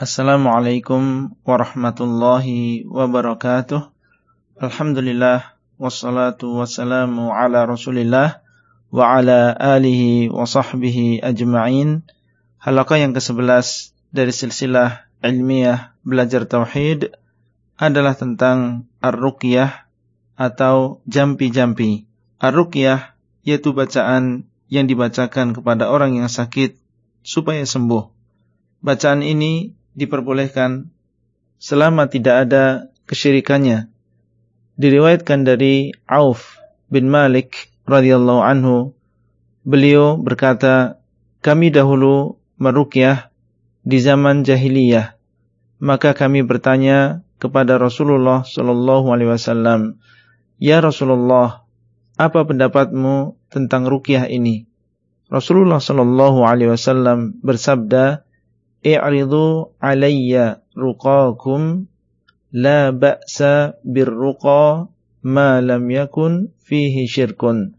Assalamualaikum warahmatullahi wabarakatuh. Alhamdulillah wassalatu wassalamu ala Rasulillah wa ala alihi wa sahbihi ajma'in. Halaqah yang ke-11 dari silsilah ilmiah belajar tauhid adalah tentang ar-ruqyah atau jampi-jampi. Ar-ruqyah yaitu bacaan yang dibacakan kepada orang yang sakit supaya sembuh. Bacaan ini diperbolehkan selama tidak ada kesyirikannya. Diriwayatkan dari Auf bin Malik radhiyallahu anhu, beliau berkata, "Kami dahulu meruqyah di zaman jahiliyah. Maka kami bertanya kepada Rasulullah sallallahu alaihi wasallam, "Ya Rasulullah, apa pendapatmu tentang ruqyah ini?" Rasulullah sallallahu alaihi wasallam bersabda, "I'ridu alayya ruqakum la ba'sa birruqa ma lam yakun fihi syirkun."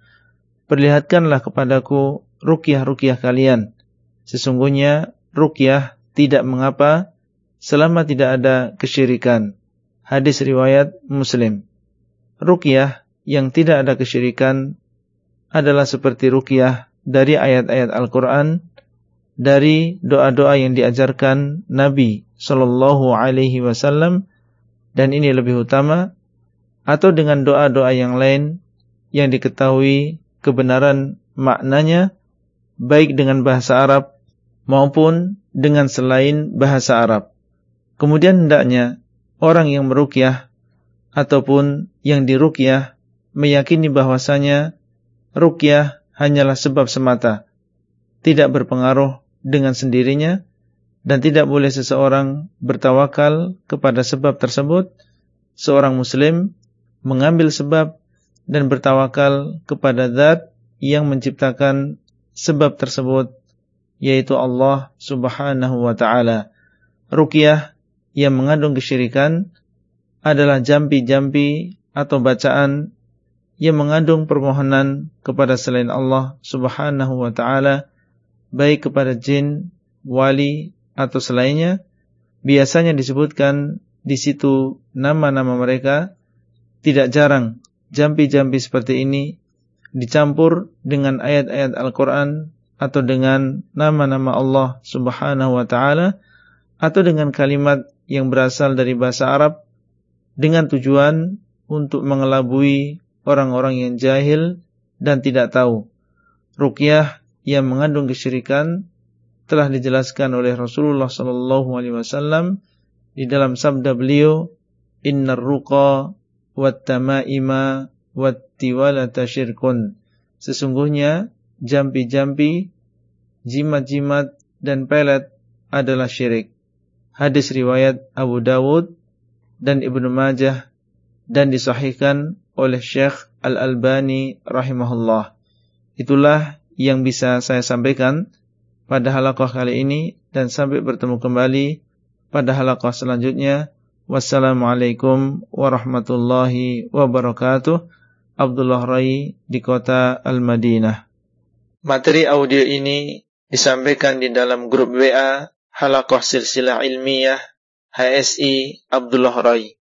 Perlihatkanlah kepadaku ruqyah-ruqyah kalian. Sesungguhnya ruqyah tidak mengapa selama tidak ada kesyirikan. Hadis riwayat Muslim. Ruqyah yang tidak ada kesyirikan adalah seperti ruqyah dari ayat-ayat Al-Qur'an, dari doa-doa yang diajarkan Nabi sallallahu alaihi wasallam dan ini lebih utama atau dengan doa-doa yang lain yang diketahui kebenaran maknanya baik dengan bahasa Arab maupun dengan selain bahasa Arab. Kemudian hendaknya orang yang merukyah ataupun yang dirukyah meyakini bahwasanya rukyah hanyalah sebab semata, tidak berpengaruh dengan sendirinya dan tidak boleh seseorang bertawakal kepada sebab tersebut. Seorang muslim mengambil sebab dan bertawakal kepada zat yang menciptakan sebab tersebut yaitu Allah Subhanahu wa taala. Ruqyah yang mengandung kesyirikan adalah jampi-jampi atau bacaan yang mengandung permohonan kepada selain Allah Subhanahu wa taala baik kepada jin, wali atau selainnya biasanya disebutkan di situ nama-nama mereka tidak jarang jampi-jampi seperti ini dicampur dengan ayat-ayat Al-Qur'an atau dengan nama-nama Allah Subhanahu wa taala atau dengan kalimat yang berasal dari bahasa Arab dengan tujuan untuk mengelabui orang-orang yang jahil dan tidak tahu. Ruqyah yang mengandung kesyirikan telah dijelaskan oleh Rasulullah sallallahu alaihi wasallam di dalam sabda beliau, "Innar ruqa wat tamaima wat syirkun." Sesungguhnya jampi-jampi, jimat-jimat dan pelet adalah syirik hadis riwayat Abu Dawud dan Ibnu Majah dan disahihkan oleh Syekh Al-Albani rahimahullah. Itulah yang bisa saya sampaikan pada halaqah kali ini dan sampai bertemu kembali pada halaqah selanjutnya. Wassalamualaikum warahmatullahi wabarakatuh. Abdullah Rai di kota Al-Madinah. Materi audio ini disampaikan di dalam grup WA Halakoh Silsilah Ilmiah HSI Abdullah Rai